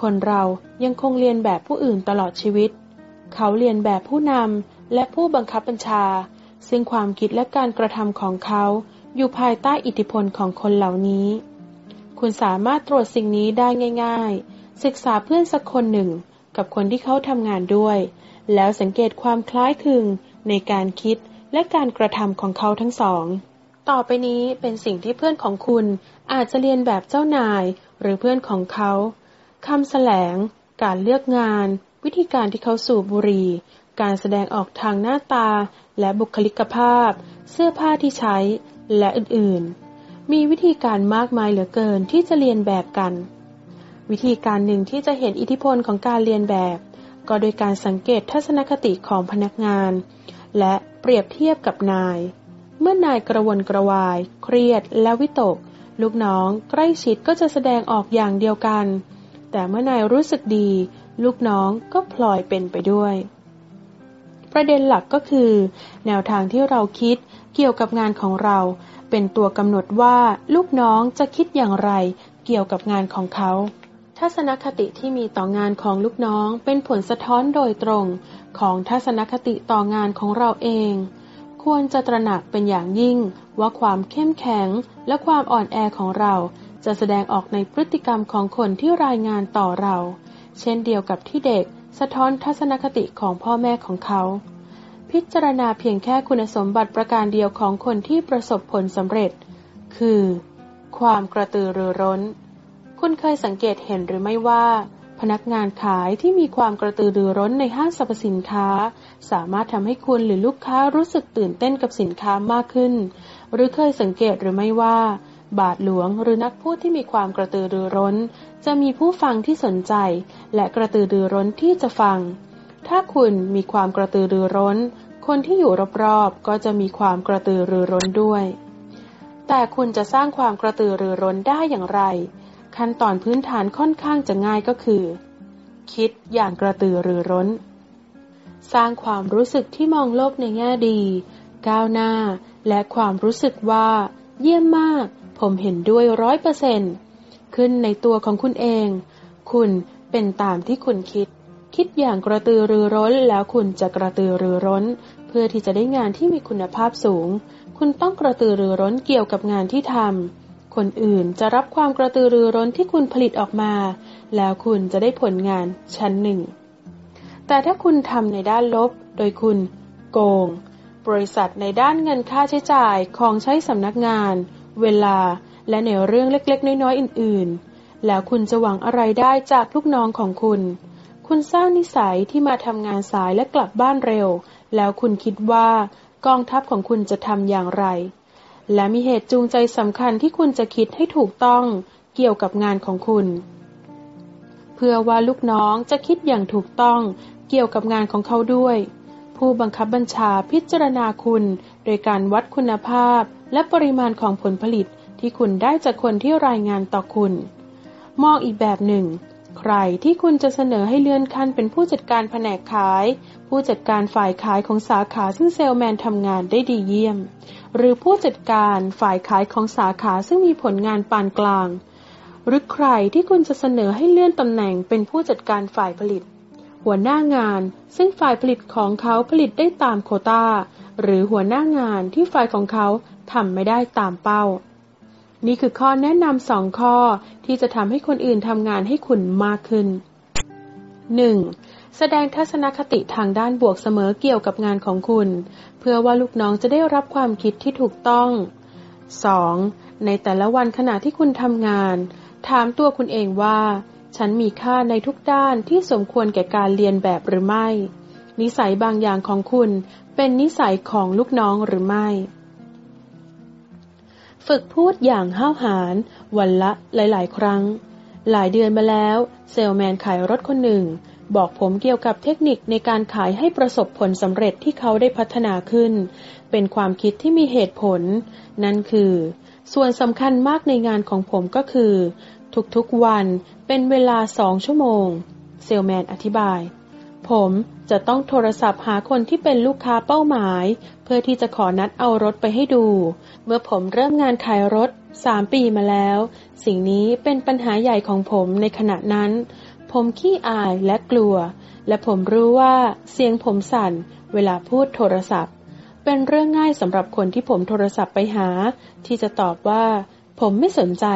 คนเรายังคงเรียนแบบผู้อื่นตลอดชีวิต เขาเรียนแบบผู้นำ และผู้บังคับบัญชา ซึ่งความคิดและการกระทำของเขาอยู่ภายใต้อิทธิพลของคนเหล่านี้ คุณสามารถตรวจสิ่งนี้ได้ง่าย ๆ ศึกษาเพื่อนสักคนหนึ่งกับคนที่เขาทำงานด้วย แล้วสังเกตความคล้ายคลึงในการคิดและการกระทำของเขาทั้งสอง ต่อไปนี้เป็นสิ่งที่เพื่อนของคุณอาจจะเรียนแบบเจ้านายหรือเพื่อนของเขาคำแสลง การเลือกงาน วิธีการที่เขาสูบบุหรี่ การแสดงออกทางหน้าตาและบุคลิกภาพ เสื้อผ้าที่ใช้ และอื่นๆ มีวิธีการมากมายเหลือเกินที่จะเรียนแบบกัน วิธีการหนึ่งที่จะเห็นอิทธิพลของการเรียนแบบ ก็โดยการสังเกตทัศนคติของพนักงาน และเปรียบเทียบกับนาย เมื่อนายกระวนกระวาย เครียด และวิตก ลูกน้องใกล้ชิดก็จะแสดงออกอย่างเดียวกัน แต่เมื่อนายรู้สึกดี ลูกน้องก็พลอยเป็นไปด้วย ประเด็นหลักก็คือ แนวทางที่เราคิดเกี่ยวกับงานของเรา เป็นตัวกำหนดว่าลูกน้องจะคิดอย่างไร เกี่ยวกับงานของเขา ทัศนคติที่มีต่องานของลูกน้องเป็นผลสะท้อนโดยตรง ของทัศนคติต่องานของเราเอง ควรจะตระหนักเป็นอย่างยิ่ง ว่าความเข้มแข็งและความอ่อนแอของเรา จะแสดงออกในพฤติกรรมของคนที่รายงานต่อเรา เช่นเดียวกับที่เด็ก สะท้อนทัศนคติของพ่อแม่ของเขา พิจารณาเพียงแค่คุณสมบัติประการเดียวของคนที่ประสบผลสำเร็จ คือ ความกระตือรือร้น คุณเคยสังเกตเห็นหรือไม่ว่าพนักงานขายที่มีความกระตือรือร้นในห้างสรรพสินค้า สามารถทำให้คุณหรือลูกค้ารู้สึกตื่นเต้นกับสินค้ามากขึ้น หรือเคยสังเกตหรือไม่ว่า บาทหลวงหรือนักพูดที่มีความกระตือรือร้น จะมีผู้ฟังที่สนใจ และกระตือรือร้นที่จะฟัง ถ้าคุณมีความกระตือรือร้น คนที่อยู่รอบๆก็จะมีความกระตือรือร้นด้วย แต่คุณจะสร้างความกระตือรือร้นได้อย่างไร ขั้นตอนพื้นฐานค่อนข้างจะง่ายก็คือ คิดอย่างกระตือรือร้น สร้างความรู้สึกที่มองโลกในแง่ดี ก้าวหน้า และความรู้สึกว่า เยี่ยมมาก ผมเห็นด้วยร้อยเปอร์เซนขึ้นในตัวของคุณเอง คุณเป็นตามที่คุณคิด คิดอย่างกระตือรือร้นแล้วคุณจะกระตือรือร้น เพื่อที่จะได้งานที่มีคุณภาพสูง คุณต้องกระตือรือร้นเกี่ยวกับงานที่ทำคนอื่นจะรับความกระตือรือร้นที่คุณผลิตออกมา แล้วคุณจะได้ผลงานชั้นหนึ่ง แต่ถ้าคุณทำในด้านลบ โดยคุณ โกง บริษัทในด้านเงินค่าใช้จ่ายของใช้สำนักงาน เวลา และในเรื่องเล็กๆ น้อยๆ อื่นๆ แล้วคุณจะหวังอะไรได้จากลูกน้องของคุณ คุณสร้างนิสัยที่มาทำงานสายและกลับบ้านเร็ว แล้วคุณคิดว่ากองทัพของคุณจะทำอย่างไร และมีเหตุจูงใจสำคัญที่คุณจะคิดให้ถูกต้องเกี่ยวกับงานของคุณ เพื่อว่าลูกน้องจะคิดอย่างถูกต้องเกี่ยวกับงานของเขาด้วย ผู้บังคับบัญชาพิจารณาคุณ โดยการวัดคุณภาพ และปริมาณของผลผลิตที่คุณได้จากคนที่รายงานต่อคุณ มองอีกแบบหนึ่ง ใครที่คุณจะเสนอให้เลื่อนขั้นเป็นผู้จัดการแผนกขาย ผู้จัดการฝ่ายขายของสาขาซึ่งเซลแมนทำงานได้ดีเยี่ยม หรือผู้จัดการฝ่ายขายของสาขาซึ่งมีผลงานปานกลาง หรือใครที่คุณจะเสนอให้เลื่อนตำแหน่งเป็นผู้จัดการฝ่ายผลิต หัวหน้างานซึ่งฝ่ายผลิตของเขาผลิตได้ตามโคตาหรือหัวหน้างานที่ฝ่ายของเขา ทำไม่ได้ตามเป้า นี่คือข้อแนะนำสองข้อที่จะทำให้คนอื่นทำงานให้คุณมากขึ้น 1. แสดงทัศนคติทางด้านบวกเสมอเกี่ยวกับงานของคุณ เพื่อว่าลูกน้องจะได้รับความคิดที่ถูกต้อง 2. ในแต่ละวันขณะที่คุณทำงาน ถามตัวคุณเองว่า ฉันมีค่าในทุกด้านที่สมควรแก่การเรียนแบบหรือไม่ นิสัยบางอย่างของคุณเป็นนิสัยของลูกน้องหรือไม่ ฝึกพูดอย่างห้าวหาญวันละหลาย ๆ ครั้ง หลายเดือนมาแล้ว เซลแมนขายรถคนหนึ่ง บอกผมเกี่ยวกับเทคนิคในการขายให้ประสบผลสำเร็จที่เขาได้พัฒนาขึ้น เป็นความคิดที่มีเหตุผล นั่นคือ ส่วนสำคัญมากในงานของผมก็คือ ทุกๆวันเป็นเวลาสองชั่วโมง เซลแมนอธิบายผมจะต้องโทรศัพท์หาคนที่เป็นลูกค้าเป้าหมาย เพื่อที่จะขอนัดเอารถไปให้ดู เมื่อผมเริ่มงานขายรถสามปีมาแล้ว สิ่งนี้เป็นปัญหาใหญ่ของผมในขณะนั้น ผมขี้อายและกลัว และผมรู้ว่าเสียงผมสั่นเวลาพูดโทรศัพท์ เป็นเรื่องง่ายสำหรับคนที่ผมโทรศัพท์ไปหา ที่จะตอบว่า ผมไม่สนใจ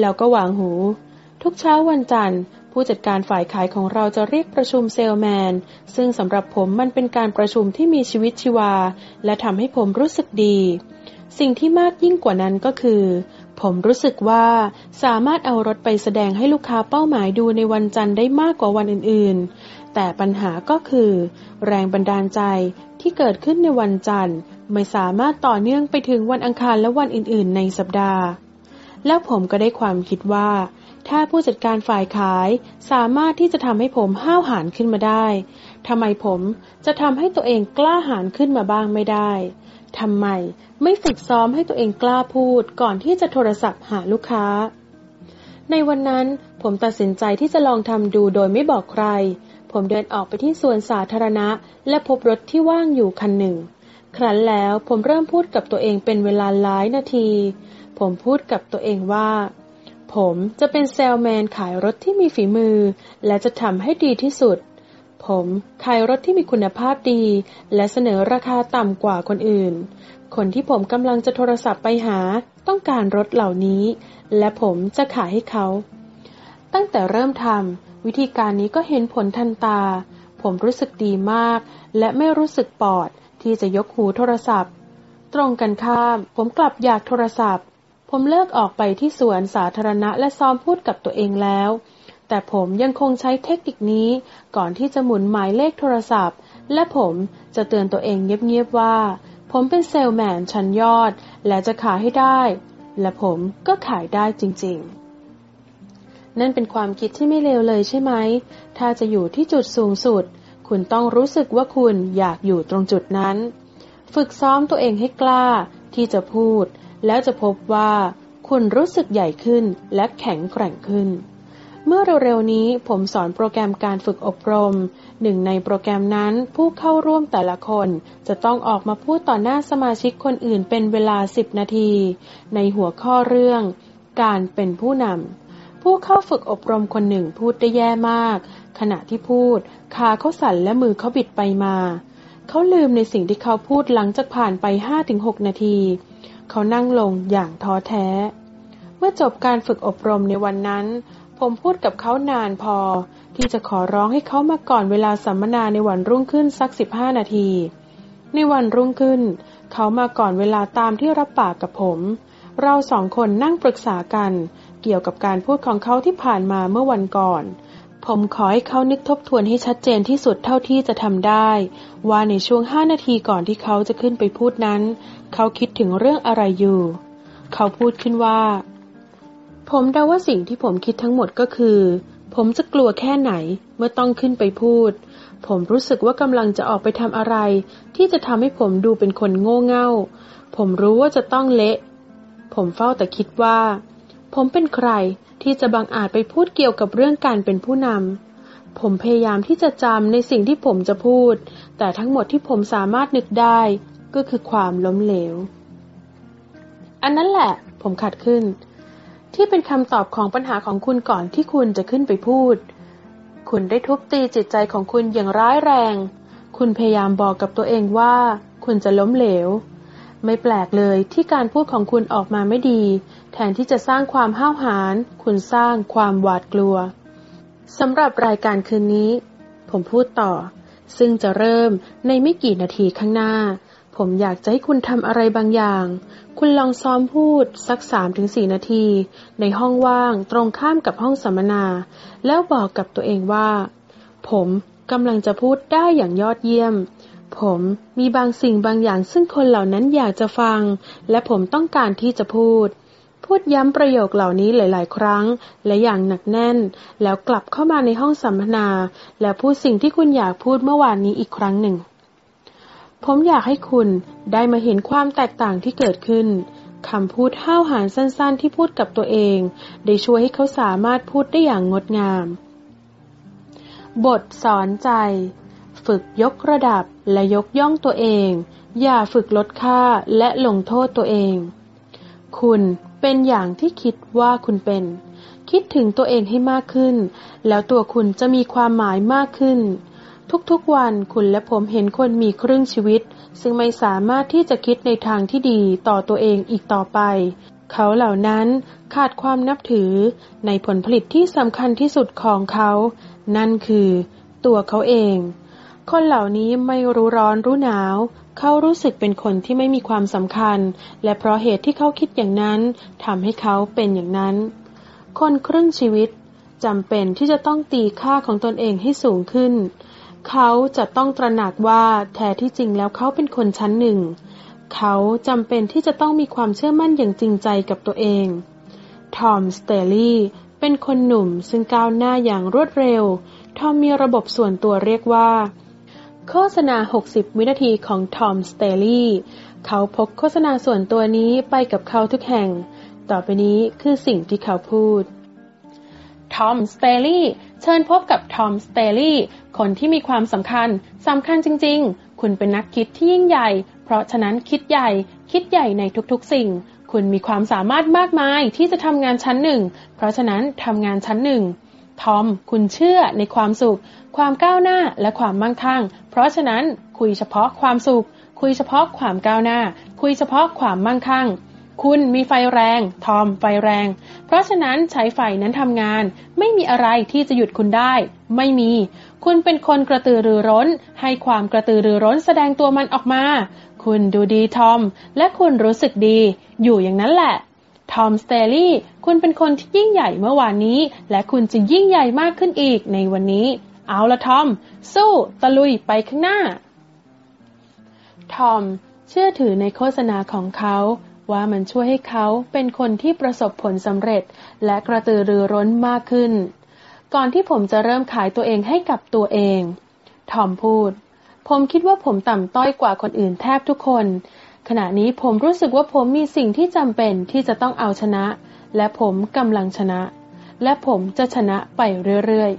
แล้วก็วางหู ทุกเช้าวันจันทร์ ผู้จัดการฝ่ายขายของเราจะเรียกประชุมเซลแมน ซึ่งสำหรับผมมันเป็นการประชุมที่มีชีวิตชีวา และทำให้ผมรู้สึกดี สิ่งที่มากยิ่งกว่านั้นก็คือ ผมรู้สึกว่าสามารถเอารถไปแสดงให้ลูกค้าเป้าหมายดูในวันจันทร์ได้มากกว่าวันอื่นๆ แต่ปัญหาก็คือ แรงบันดาลใจที่เกิดขึ้นในวันจันทร์ ไม่สามารถต่อเนื่องไปถึงวันอังคารและวันอื่นๆ ในสัปดาห์ แล้วผมก็ได้ความคิดว่า ถ้าผู้จัดการฝ่ายขายสามารถที่จะทำให้ผมห้าวหาญขึ้นมาได้ทำไมผมจะทำให้ตัวเองกล้าหาญขึ้นมาบ้างไม่ได้ ทำไมไม่ฝึกซ้อมให้ตัวเองกล้าพูดก่อนที่จะโทรศัพท์หาลูกค้า ในวันนั้นผมตัดสินใจที่จะลองทำดูโดยไม่บอกใคร ผมเดินออกไปที่สวนสาธารณะ และพบรถที่ว่างอยู่คันหนึ่ง ครั้นแล้วผมเริ่มพูดกับตัวเองเป็นเวลาหลายนาที ผมพูดกับตัวเองว่า ผมจะเป็นเซลแมนขายรถที่มีฝีมือ และจะทำให้ดีที่สุด ผมขายรถที่มีคุณภาพดี และเสนอราคาต่ำกว่าคนอื่น คนที่ผมกำลังจะโทรศัพท์ไปหาต้องการรถเหล่านี้ และผมจะขายให้เขา ตั้งแต่เริ่มทำวิธีการนี้ก็เห็นผลทันตา ผมรู้สึกดีมาก และไม่รู้สึกปอดที่จะยกหูโทรศัพท์ ตรงกันข้าม ผมกลับอยากโทรศัพท์ ผมเลิกออกไปที่สวนสาธารณะและซ้อมพูดกับตัวเองแล้ว แต่ผมยังคงใช้เทคนิคนี้ก่อนที่จะหมุนหมายเลขโทรศัพท์ และผมจะเตือนตัวเองเงียบๆว่า ผมเป็นเซลแมนชั้นยอด และจะขายให้ได้ และผมก็ขายได้จริงๆ นั่นเป็นความคิดที่ไม่เลวเลยใช่ไหม ถ้าจะอยู่ที่จุดสูงสุด คุณต้องรู้สึกว่าคุณอยากอยู่ตรงจุดนั้น ฝึกซ้อมตัวเองให้กล้าที่จะพูด แล้วจะพบว่าคุณรู้สึกใหญ่ขึ้นและแข็งแกร่งขึ้น เมื่อเร็วๆนี้ผมสอนโปรแกรมการฝึกอบรม หนึ่งในโปรแกรมนั้นผู้เข้าร่วมแต่ละคน จะต้องออกมาพูดต่อหน้าสมาชิกคนอื่นเป็นเวลา 10 นาที ในหัวข้อเรื่อง การเป็นผู้นำผู้เข้าฝึกอบรมคนหนึ่งพูดได้แย่มาก ขณะที่พูดขาเขาสั่นและมือเขาบิดไปมา เขาลืมในสิ่งที่เขาพูดหลังจากผ่านไป 5-6 นาที เขานั่งลงอย่างท้อแท้ เมื่อจบการฝึกอบรมในวันนั้น ผมพูดกับเขานานพอ ที่จะขอร้องให้เขามาก่อนเวลาสัมมนาในวันรุ่งขึ้นสักสิบห้านาที ในวันรุ่งขึ้น เขามาก่อนเวลาตามที่รับปากกับผม เราสองคนนั่งปรึกษากัน เกี่ยวกับการพูดของเขาที่ผ่านมาเมื่อวันก่อน ผมขอให้เขานึกทบทวนให้ชัดเจนที่สุดเท่าที่จะทำได้ ว่าในช่วงห้านาทีก่อนที่เขาจะขึ้นไปพูดนั้น เขาคิดถึงเรื่องอะไรอยู่ เขาพูดขึ้นว่า ผมเดาว่าสิ่งที่ผมคิดทั้งหมดก็คือ ผมจะกลัวแค่ไหนเมื่อต้องขึ้นไปพูด ผมรู้สึกว่ากำลังจะออกไปทำอะไร ที่จะทำให้ผมดูเป็นคนโง่เง่า ผมรู้ว่าจะต้องเละ ผมเฝ้าแต่คิดว่า ผมเป็นใครที่จะบังอาจไปพูดเกี่ยวกับเรื่องการเป็นผู้นำผมพยายามที่จะจำในสิ่งที่ผมจะพูด แต่ทั้งหมดที่ผมสามารถนึกได้ก็คือความล้มเหลว อันนั้นแหละ ผมขัดขึ้น ที่เป็นคำตอบของปัญหาของคุณก่อนที่คุณจะขึ้นไปพูด คุณได้ทุบตีจิตใจของคุณอย่างร้ายแรง คุณพยายามบอกกับตัวเองว่า คุณจะล้มเหลว ไม่แปลกเลยที่การพูดของคุณออกมาไม่ดี แทนที่จะสร้างความห้าวหาญ คุณสร้างความหวาดกลัวสำหรับรายการคืนนี้ ผมพูดต่อ ซึ่งจะเริ่มในไม่กี่นาทีข้างหน้า ผมอยากจะให้คุณทำอะไรบางอย่าง คุณลองซ้อมพูดสักสามถึงสี่นาที ในห้องว่างตรงข้ามกับห้องสัมมนา แล้วบอกกับตัวเองว่า ผมกำลังจะพูดได้อย่างยอดเยี่ยม ผมมีบางสิ่งบางอย่างซึ่งคนเหล่านั้นอยากจะฟัง และผมต้องการที่จะพูด พูดย้ำประโยคเหล่านี้หลาย ๆ ครั้ง และอย่างหนักแน่น แล้วกลับเข้ามาในห้องสัมมนา และพูดสิ่งที่คุณอยากพูดเมื่อวานนี้อีกครั้งหนึ่ง ผมอยากให้คุณได้มาเห็นความแตกต่างที่เกิดขึ้นคำพูดห้าวหาญสั้นๆ ที่พูดกับตัวเอง ได้ช่วยให้เขาสามารถพูดได้อย่างงดงาม บทสอนใจ ฝึกยกระดับและยกย่องตัวเอง อย่าฝึกลดค่าและลงโทษตัวเอง คุณเป็นอย่างที่คิดว่าคุณเป็น คิดถึงตัวเองให้มากขึ้น แล้วตัวคุณจะมีความหมายมากขึ้น ทุกๆวันคุณและผมเห็นคนมีครึ่งชีวิต ซึ่งไม่สามารถที่จะคิดในทางที่ดีต่อตัวเองอีกต่อไป เขาเหล่านั้นขาดความนับถือในผลผลิตที่สำคัญที่สุดของเขา นั่นคือ ตัวเขาเอง คนเหล่านี้ไม่รู้ร้อนรู้หนาว เขารู้สึกเป็นคนที่ไม่มีความสำคัญ และเพราะเหตุที่เขาคิดอย่างนั้นทำให้เขาเป็นอย่างนั้น คนครึ่งชีวิตจำเป็นที่จะต้องตีค่าของตนเองให้สูงขึ้น เขาจะต้องตระหนักว่าแท้ที่จริงแล้วเขาเป็นคนชั้นหนึ่ง เขาจำเป็นที่จะต้องมีความเชื่อมั่นอย่างจริงใจกับตัวเอง ทอมสเตลลี่เป็นคนหนุ่มซึ่งก้าวหน้าอย่างรวดเร็ว ทอมมีระบบส่วนตัวเรียกว่า โฆษณา 60 วินาทีของทอมสเตลลี่ เขาพกโฆษณาส่วนตัวนี้ไปกับเขาทุกแห่ง ต่อไปนี้คือสิ่งที่เขาพูด ทอมสเตลลี่ เชิญพบกับทอม สเตลลี่ คนที่มีความสำคัญ สำคัญจริง ๆ คุณเป็นนักคิดที่ยิ่งใหญ่ เพราะฉะนั้นคิดใหญ่ คิดใหญ่ในทุกๆ สิ่ง คุณมีความสามารถมากมายที่จะทำงานชั้นหนึ่ง เพราะฉะนั้นทำงานชั้นหนึ่ง ทอม คุณเชื่อในความสุข ความก้าวหน้าและความมั่งคั่ง เพราะฉะนั้นคุยเฉพาะความสุข คุยเฉพาะความก้าวหน้า คุยเฉพาะความมั่งคั่ง คุณมีไฟแรง ทอมไฟแรง เพราะฉะนั้นใช้ไฟนั้นทำงาน ไม่มีอะไรที่จะหยุดคุณได้ ไม่มี คุณเป็นคนกระตือรือร้น ให้ความกระตือรือร้นแสดงตัวมันออกมา คุณดูดีทอม และคุณรู้สึกดี อยู่อย่างนั้นแหละ ทอมสเตลลี่ คุณเป็นคนที่ยิ่งใหญ่เมื่อวานนี้ และคุณจะยิ่งใหญ่มากขึ้นอีกในวันนี้ เอาละทอม สู้ ตะลุยไปข้างหน้า ทอม เชื่อถือในโฆษณาของเขา ว่ามันช่วยให้เขาเป็นคนที่ประสบผลสำเร็จ และกระตือรือร้นมากขึ้น ก่อนที่ผมจะเริ่มขายตัวเองให้กับตัวเองทอมพูด ผมคิดว่าผมต่ำต้อยกว่าคนอื่นแทบทุกคน ขณะนี้ผมรู้สึกว่าผมมีสิ่งที่จำเป็นที่จะต้องเอาชนะ และผมกำลังชนะ และผมจะชนะไปเรื่อย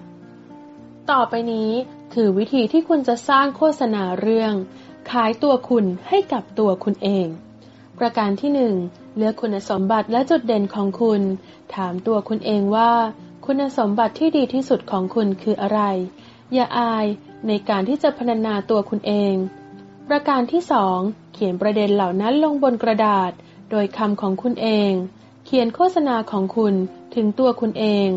ๆ ต่อไปนี้คือวิธีที่คุณจะสร้างโฆษณาเรื่อง ขายตัวคุณให้กับตัวคุณเอง ประการที่หนึ่งเลือกคุณสมบัติและจุดเด่นของคุณ ถามตัวคุณเองว่า คุณสมบัติที่ดีที่สุดของคุณคืออะไร อย่าอายในการที่จะพรรณนาตัวคุณเอง ประการที่สองขียนประเด็นเหล่านั้นลงบนกระดาษ โดยคำของคุณเอง เขียนโฆษณาของคุณถึงตัวคุณเอง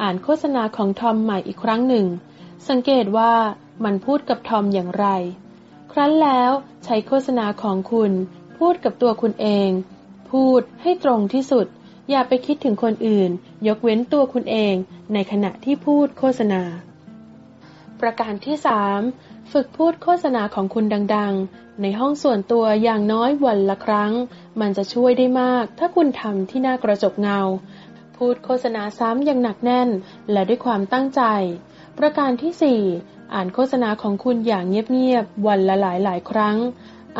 อ่านโฆษณาของทอมใหม่อีกครั้งหนึ่ง สังเกตว่ามันพูดกับทอมอย่างไร ครั้นแล้วใช้โฆษณาของคุณ พูดกับตัวคุณเอง พูดให้ตรงที่สุด อย่าไปคิดถึงคนอื่น ยกเว้นตัวคุณเองในขณะที่พูดโฆษณา ประการที่สามฝึกพูดโฆษณาของคุณดังๆ ในห้องส่วนตัวอย่างน้อยวันละครั้ง มันจะช่วยได้มาก ถ้าคุณทำที่หน้ากระจกเงา พูดโฆษณาซ้ำอย่างหนักแน่น และด้วยความตั้งใจ ประการที่ 4 อ่านโฆษณาของคุณอย่างเงียบๆ วันละหลายหลายครั้ง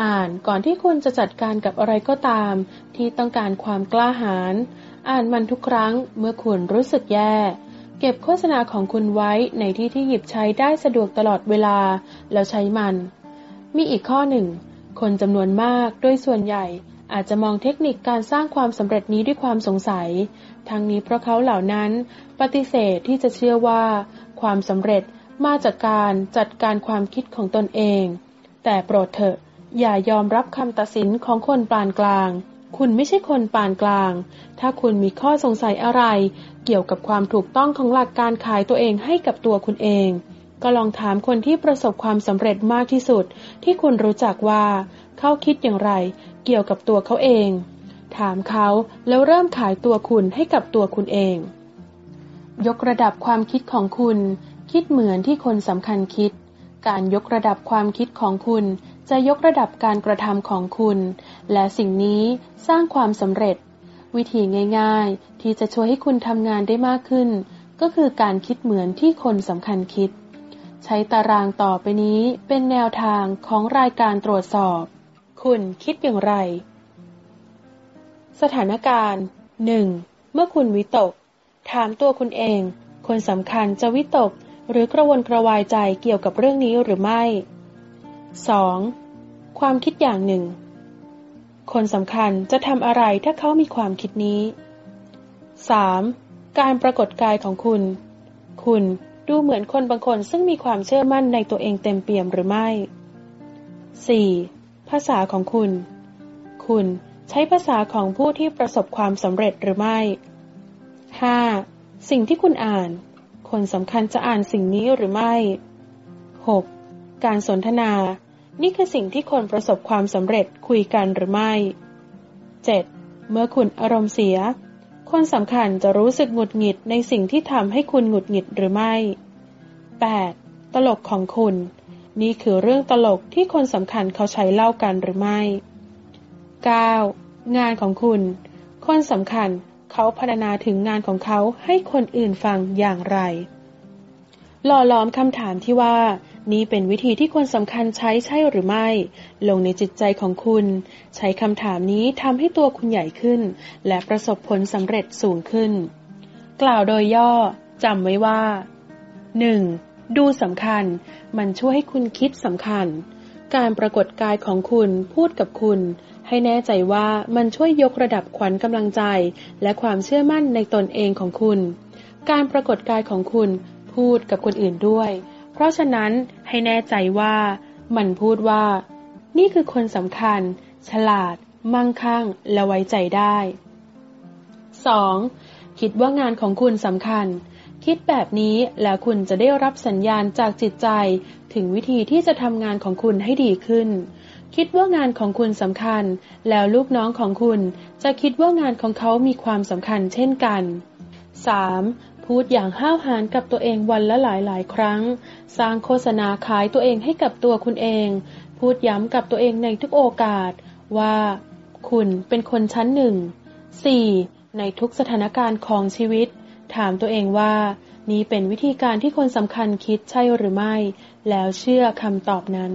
อ่านก่อนที่คุณจะจัดการกับอะไรก็ตาม ที่ต้องการความกล้าหาญ อ่านมันทุกครั้งเมื่อคุณรู้สึกแย่ เก็บโฆษณาของคุณไว้ในที่ที่หยิบใช้ได้สะดวกตลอดเวลา แล้วใช้มัน มีอีกข้อหนึ่ง คนจำนวนมากโดยส่วนใหญ่อาจจะมองเทคนิคการสร้างความสำเร็จนี้ด้วยความสงสัย ทั้งนี้เพราะเขาเหล่านั้นปฏิเสธที่จะเชื่อว่า ความสำเร็จมาจากการจัดการความคิดของตนเอง แต่โปรดเถอะ อย่ายอมรับคำตัดสินของคนปานกลาง คุณไม่ใช่คนปานกลาง ถ้าคุณมีข้อสงสัยอะไร เกี่ยวกับความถูกต้องของหลักการขายตัวเองให้กับตัวคุณเอง ก็ลองถามคนที่ประสบความสำเร็จมากที่สุด ที่คุณรู้จักว่าเขาคิดอย่างไร เกี่ยวกับตัวเขาเอง ถามเขาแล้วเริ่มขายตัวคุณให้กับตัวคุณเอง ยกระดับความคิดของคุณ คิดเหมือนที่คนสำคัญคิดการยกระดับความคิดของคุณ จะยกระดับการกระทำของคุณ และสิ่งนี้สร้างความสำเร็จ วิธีง่ายๆ ที่จะช่วยให้คุณทำงานได้มากขึ้น ก็คือการคิดเหมือนที่คนสำคัญคิด ใช้ตารางต่อไปนี้เป็นแนวทางของรายการตรวจสอบ คุณคิดอย่างไร สถานการณ์หนึ่งเมื่อคุณวิตก ถามตัวคุณเอง คนสำคัญจะวิตกหรือกระวนกระวายใจเกี่ยวกับเรื่องนี้หรือไม่ 2. ความคิดอย่างหนึ่ง คนสำคัญจะทำอะไรถ้าเขามีความคิดนี้ 3. การปรากฏกายของคุณ คุณดูเหมือนคนบางคนซึ่งมีความเชื่อมั่นในตัวเองเต็มเปี่ยมหรือไม่ 4. ภาษาของคุณ คุณใช้ภาษาของผู้ที่ประสบความสำเร็จหรือไม่ 5. สิ่งที่คุณอ่าน คนสำคัญจะอ่านสิ่งนี้หรือไม่ 6. การสนทนา นี่คือสิ่งที่คนประสบความสำเร็จคุยกันหรือไม่ 7. เมื่อคุณอารมณ์เสีย คนสำคัญจะรู้สึกหงุดหงิดในสิ่งที่ทำให้คุณหงุดหงิดหรือไม่ 8. ตลกของคุณ นี่คือเรื่องตลกที่คนสำคัญเขาใช้เล่ากันหรือไม่ 9. งานของคุณ คนสำคัญเขาพรรณนาถึงงานของเขาให้คนอื่นฟังอย่างไร หล่อล้อมคำถามที่ว่า นี้เป็นวิธีที่คนสำคัญใช้ใช่หรือไม่ ลงในจิตใจของคุณ ใช้คำถามนี้ทำให้ตัวคุณใหญ่ขึ้น และประสบผลสำเร็จสูงขึ้น กล่าวโดยย่อจำไว้ว่า 1. ดูสำคัญ มันช่วยให้คุณคิดสำคัญ การปรากฏกายของคุณพูดกับคุณ ให้แน่ใจว่ามันช่วยยกระดับขวัญกำลังใจ และความเชื่อมั่นในตนเองของคุณ การปรากฏกายของคุณพูดกับคนอื่นด้วย ราะฉะนั้นให้แน่ใจว่ามันพูดว่า นี่คือคนสำคัญ ฉลาด มั่งคั่ง และไว้ใจได้ 2. คิดว่างานของคุณสำคัญ คิดแบบนี้แล้วคุณจะได้รับสัญญาณจากจิตใจ ถึงวิธีที่จะทำงานของคุณให้ดีขึ้น คิดว่างานของคุณสำคัญ แล้วลูกน้องของคุณจะคิดว่างานของเขามีความสำคัญเช่นกัน 3. พูดอย่างห้าวหาญกับตัวเองวันละหลายหลายครั้ง สร้างโฆษณาขายตัวเองให้กับตัวคุณเอง พูดย้ำกับตัวเองในทุกโอกาส ว่า คุณเป็นคนชั้นหนึ่ง 4. ในทุกสถานการณ์ของชีวิต ถามตัวเองว่า นี้เป็นวิธีการที่คนสำคัญคิดใช่หรือไม่ แล้วเชื่อคำตอบนั้น